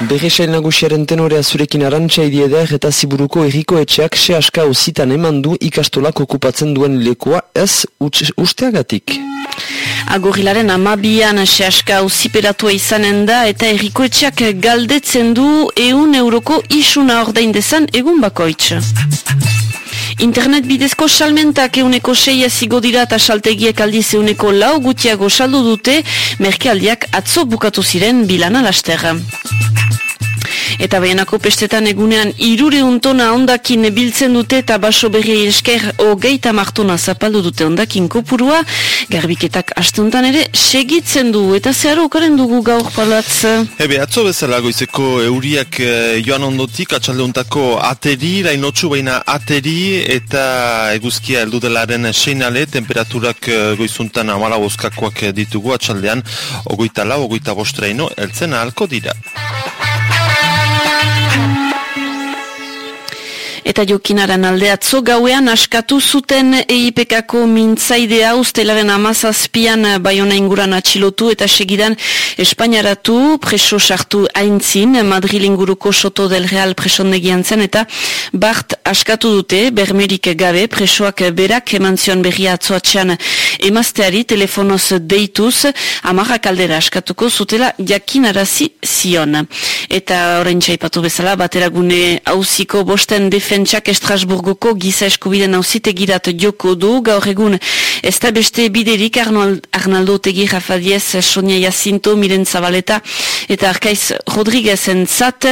Berresail nagusiaren tenorea zurekin arantxa idieder eta ziburuko erriko etxeak se aska uzitan eman du ikastolak okupatzen duen lekua ez usteagatik. Agorilaren amabian sehaska uziperatua izanen da eta erriko etxeak galdetzen du eun euroko isuna ordein dezan egun bakoitz. Internet bidezko salmentak euneko seia zigo dira eta saltegiek aldiz euneko lau gutiago saldu dute merkealdiak atzo bukatu ziren bilana lasterra. Eta behenako pestetan egunean irure untona ondakin biltzen dute eta baso berri esker hogeita martona zapaldu dute ondakin kopurua. Garbiketak astuntan ere segitzen du eta zehar okaren dugu gaur palatz. Ebe, atzo bezala goizeko euriak eh, joan ondotik atxaldeuntako ateri, rainotxu baina ateri eta eguzkia eldudelaren seinale, temperaturak eh, goizuntan amala bozkakoak ditugu atxaldean, ogoita lau, ogoita bostreino, eltzen ahalko dira. Eta jokinaren aldeatzo gauean askatu zuten EIPKako mintzaidea ustelaren amazazpian baiona inguran atxilotu eta segidan Espainiaratu preso sartu aintzin Madril inguruko soto del Real presondegian zen eta Bart askatu dute bermerik gabe presoak berak eman zion berria atzoatxean emazteari telefonoz deituz amarra kaldera askatuko zutela jakinarazi zion. Eta horrein txaipatu bezala bateragune hauziko bosten defentsak Estrasburgoko giza eskubiden hausitegirat joko du, gaur egun ez da beste biderik Arnaldo Tegi Rafa Diez, Sonia Jacinto, Miren Zabaleta eta Arkaiz Rodriguezen zat.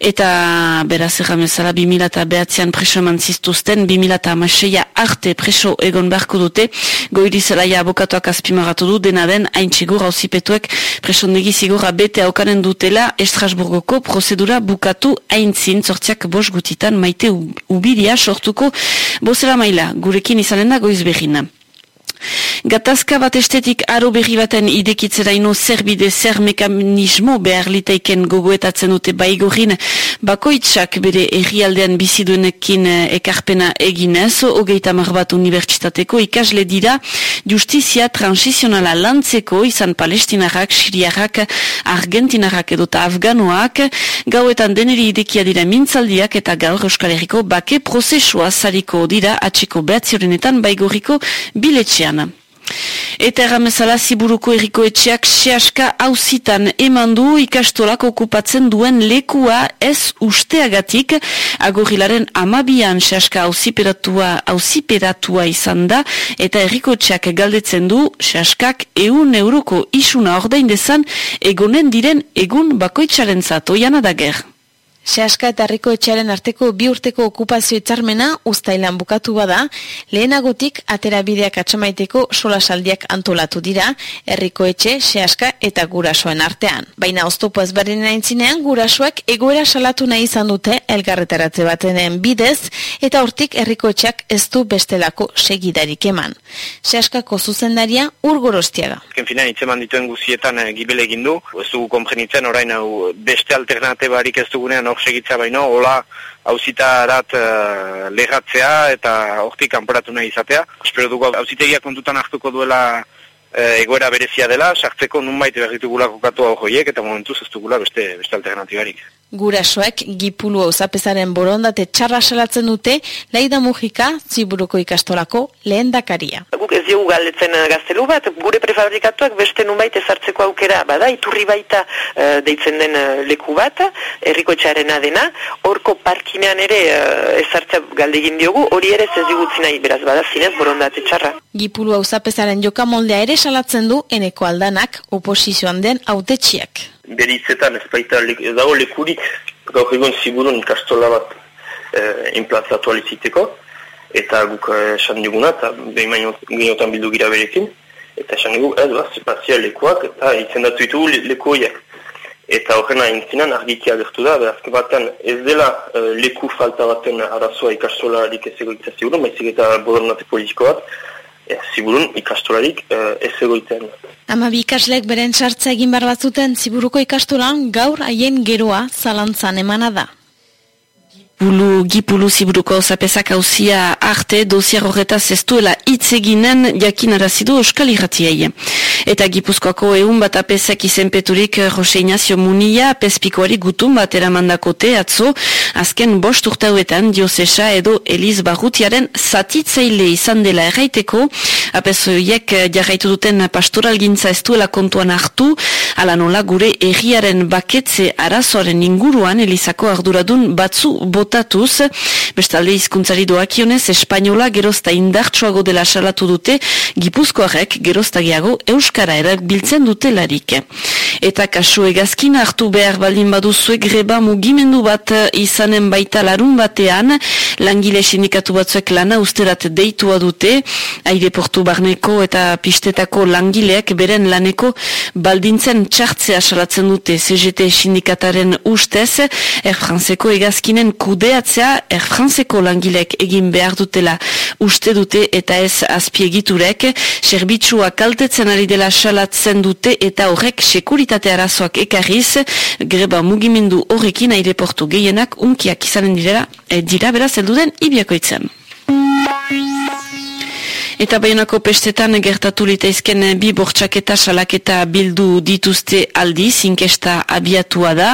Eta beraz erramezala 2000 eta behatzean preso eman ziztuzten 2000 eta amaseia arte preso egon beharko dute. Goiri zelaia abokatuak azpimaratu du dena den hain txigur hausipetuek presondegi zigura bete aukanen dutela Estrasburgoko prozedura bukatu hain zin sortziak bos gutitan maite ubiria sortuko bozera maila, gurekin izanen da goiz behina. Gatazka bat estetik aro berri baten idekitzera ino zer mekanismo behar litaiken gogoetatzen dute baigorin bakoitzak bere errialdean biziduenekin eh, ekarpena eginez, hogeita bat unibertsitateko ikasle dira. Justizia transizionala lantzeko izan palestinarrak, siriarrak, argentinarrak edota afganoak, gauetan deneri idekia dira mintzaldiak eta gaur Euskal Herriko bake prozesua zariko dira atxiko behatziorenetan baigoriko biletxean. Eta erramezala ziburuko erriko etxeak sehaska hauzitan eman du ikastolak okupatzen duen lekua ez usteagatik agorilaren amabian sehaska hauziperatua hauziperatua izan da eta erriko etxeak galdetzen du sehaskak eun euroko isuna ordein dezan egonen diren egun bakoitzaren zato jana dager. Seaska eta Herriko Etxearen arteko bi urteko okupazio itzarmena uztailan bukatu bada, lehenagotik atera bideak atxamaiteko solasaldiak antolatu dira, Herriko Etxe, Seaska eta Gurasoen artean. Baina oztopo ezberdinen aintzinean, Gurasoek egoera salatu nahi izan dute elgarretaratze batenen bidez, eta hortik Herriko Etxeak ez du bestelako segidarik eman. Seaskako zuzendaria urgorostiaga. Ken finan, itzeman dituen guzietan e, gibele egin du, ez dugu komprenitzen orain hau beste alternatibarik ez dugunean hor segitza baino, hola hauzitarat uh, legatzea eta hortik kanporatu nahi izatea. Espero dugu hauzitegia kontutan hartuko duela uh, egoera berezia dela, sartzeko nunbait behar ditugula kokatu hau joiek eta momentuz ez dugula beste, beste alternatibarik. Gurasoek gipulu auzapezaren borondate txarra salatzen dute, Laida Mujika, ziburuko ikastolako lehen dakaria. Guk ez diogu galdetzen eh, gaztelu bat, gure prefabrikatuak beste nunbait ezartzeko aukera, bada, iturri baita uh, deitzen den uh, leku bat, herriko txarena dena, horko parkinean ere uh, ezartzea galdegin diogu, hori ere ez digutzi nahi, beraz, bada, zinez borondate txarra. Gipulu auzapezaren jokamoldea ere salatzen du, eneko aldanak, oposizioan den autetxiak. Berizetan ez baita dago lekurik gaur egon ziburun ikastola bat eh, implantatu aliziteko eta guk eh, esan duguna eta behin ginotan bildu gira berekin eta esan dugu ez bat zepazia lekuak eta izendatu ditugu le, leku eta horrena intzinan argiki agertu da berazke batean ez dela eh, leku falta baten arazoa ikastola ez egoitza maizik eta bodornate politiko bat e, ziburun ikastolarik e, ez egoiten. Ama bi ikaslek beren sartza egin bar batzuten ziburuko ikastolan gaur haien geroa zalantzan emana da. Gipulu, Gipulu ziburuko zapezak hauzia arte dosiar horretaz ez duela itzeginen jakin arazidu euskal irratiei. Eta Gipuzkoako egun bat apezak izenpeturik Jose Ignacio Munia apezpikoari gutun bat eramandakote atzo azken bost urtauetan diosesa edo Eliz Barrutiaren zatitzaile izan dela erraiteko apezoiek jarraitu duten pastoral gintza ez duela kontuan hartu ala nola gure erriaren baketze arazoaren inguruan Elizako arduradun batzu botatuz bestalde hizkuntzari doakionez espainola gerozta indartsuago dela salatu dute Gipuzkoarek geroztagiago Euskara erabiltzen dute larik. Eta kasu egazkin hartu behar baldin baduzue greba mugimendu bat izanen baita larun batean, langile sindikatu batzuek lana usterat deitua dute, aireportu barneko eta pistetako langileak beren laneko baldintzen txartzea salatzen dute CGT sindikataren ustez, Air Franceko egazkinen kudeatzea Air Franceko langileek egin behar dutela uste dute eta ez azpiegiturek, serbitsua kaltetzen ari dela salatzen dute eta horrek sekuritate arazoak ekarriz, greba mugimendu horrekin aireportu gehienak unkiak izanen dira, e, dira beraz elduden ibiakoitzen. Eta baionako pestetan gertatu litaizken bi bortxaketa salaketa bildu dituzte aldi, zinkesta abiatua da,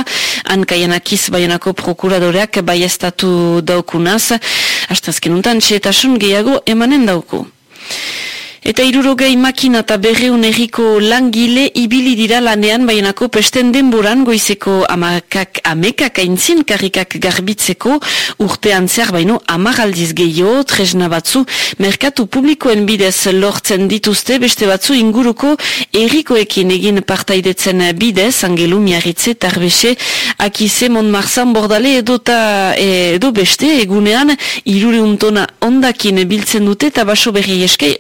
hankaianakiz baionako prokuradoreak baiestatu daukunaz, hastazken untan txetasun gehiago emanen dauku. Eta irurogei makina eta berreun erriko langile ibili dira lanean baienako pesten denboran goizeko amakak amekak aintzin karrikak garbitzeko urtean zer baino amaraldiz gehiago tresna batzu merkatu publikoen bidez lortzen dituzte beste batzu inguruko errikoekin egin partaidetzen bidez angelu miarritze tarbese akize monmarzan bordale edota e, edo beste egunean irureuntona ondakin biltzen dute eta baso berri eske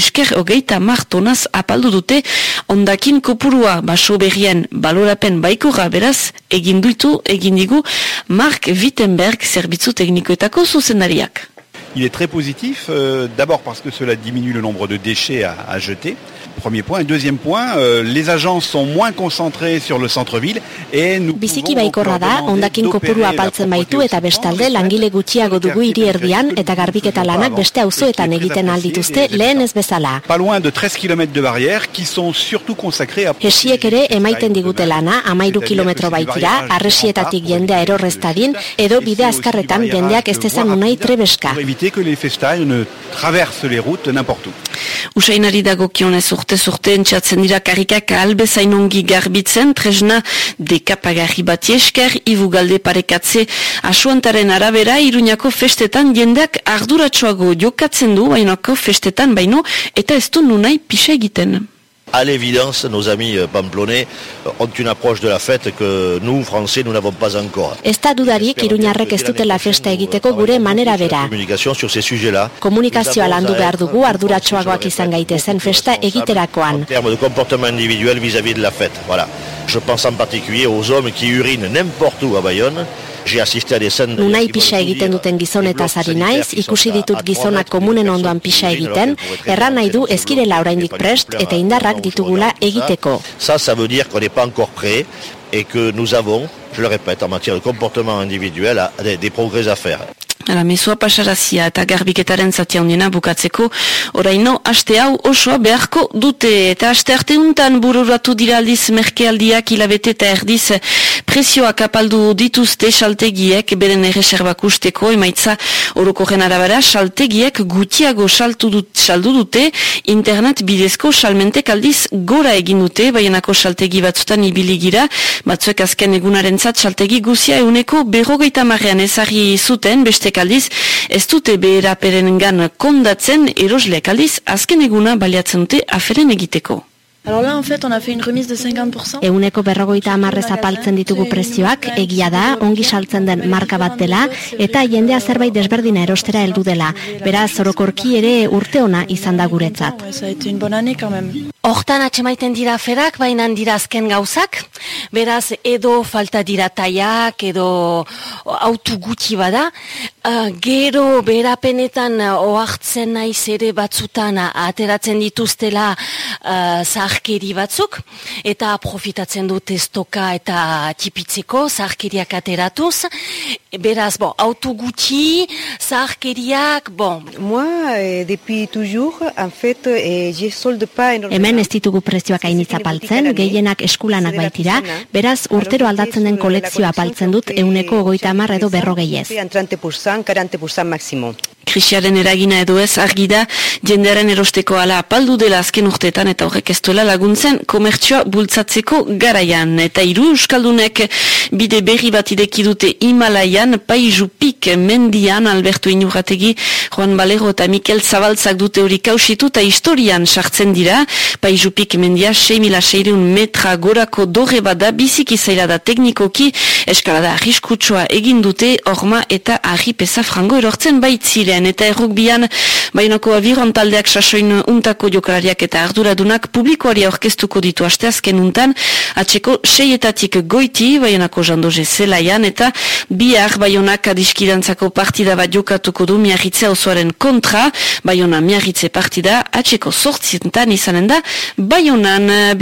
esker hogeita martonaz apaldu dute ondakin kopurua baso berrien balorapen baikura beraz egin duitu egin digu Mark Wittenberg zerbitzu teknikoetako zuzendariak. Il est très positif, euh, d'abord parce que cela diminue le nombre de déchets à, à jeter. Premier point. Deuxième point, euh, les agences sont moins concentrées sur le centre-ville et nous Biziki baikorra da, ondakin kopuru apaltzen baitu eta bestalde langile gutxiago dugu hiri erdian eta garbiketa lanak beste auzoetan egiten aldituzte lehen ez bezala. Pas loin de 13 km de barrières qui sont surtout consacrés à Hesiek ere emaiten digute lana, amairu kilometro baitira, arresietatik jendea erorreztadin, edo bide azkarretan jendeak ez dezan unai trebeska. pour éviter que les festailles ne traversent les routes n'importe où. Usainari dagokionez urte urte entxatzen dira karikak albezain ongi garbitzen, tresna dekapagarri bat esker, ibu galde parekatze asuantaren arabera, iruñako festetan jendeak arduratsuago jokatzen du, bainako festetan baino, eta ez du nunai pisa egiten. À l'évidence, nos amis euh, pamplonais euh, ont une approche de la fête que nous, Français, nous n'avons pas encore. Ez da dudarik iruñarrek ez dutela festa egiteko gure manera bera. Communication sur ces sujets-là. Komunikazioa landu behar dugu arduratsuagoak izan gaitezen festa En egiterakoan. termes de comportement individuel vis-à-vis de la fête. Voilà. Je pense en particulier aux hommes qui urinent n'importe où à Bayonne. Nunai pisa egiten duten gizonetaz ari naiz, ikusi ditut gizonak komunen ondoan pisa egiten, erran nahi du ezkirela oraindik prest eta indarrak ditugula egiteko. Ça, ça veut dire qu'on n'est pas encore prêt et que nous avons, je le répète, en matière de comportement individuel, des progrès à faire. Hala, mezua pasarazia eta garbiketaren zati handiena bukatzeko, oraino, aste hau osoa beharko dute. Eta aste arte untan bururatu dira aldiz merkealdiak hilabete eta erdiz prezioak apaldu dituzte saltegiek beren erreserbak usteko, emaitza orokorren arabera, saltegiek gutiago saltu dut, saldu dute, internet bidezko salmentek aldiz gora egin dute, baienako saltegi batzutan ibili gira, batzuek azken egunaren zat saltegi guzia euneko berrogeita marrean ezarri zuten, bestek aldiz, ez dute beheraperen gan kondatzen erosleak aldiz, azken eguna baliatzen dute aferen egiteko. Alors là, en fait, on a fait une remise de 50%. Euneko berrogeita amarrez apaltzen ditugu prezioak, egia da, ongi saltzen den marka bat dela, eta jendea zerbait desberdina erostera heldu dela. Beraz, orokorki ere urte ona izan da guretzat. Ouais, ça a été une bonne année quand même. Hortan atxemaiten dira ferak, baina dira azken gauzak. Beraz, edo falta dira taiak, edo autu gutxi bada. Uh, gero, berapenetan oartzen naiz ere batzutan ateratzen dituztela uh, zaharkeri batzuk. Eta profitatzen dut testoka eta tipitzeko zaharkeriak ateratuz. Beraz, bon, autu gutxi, zaharkeriak, bon. Moi, eh, depuis toujours, en fait, eh, je solde pas enorme hemen ez ditugu prezioak ainitza paltzen, gehienak eskulanak baitira, beraz urtero aldatzen den kolekzioa paltzen dut euneko goita amar edo berrogeiez. Krisiaren eragina edo ez argi da jendearen erosteko ala apaldu dela azken urteetan eta horrek ez duela laguntzen komertzioa bultzatzeko garaian. Eta hiru euskaldunek bide berri bat ideki dute Himalaian, Paizupik mendian Alberto Inurategi, Juan Balero eta Mikel Zabaltzak dute hori kausitu eta historian sartzen dira. Paizupik mendia 6.600 metra gorako dore bada biziki zaila da teknikoki eskalada arriskutsua egin dute orma eta arri pesa frango erortzen baitziren eta errukbian bainako abiron taldeak sasoin untako jokalariak eta arduradunak publikoari aurkeztuko ditu asteazken untan. Atxeko seietatik goiti bainako jandoze zelaian eta bihar baionak adiskidantzako partida bat jokatuko du miarritze osoaren kontra. Baiona miarritze partida atxeko sortzientan izanen da baionan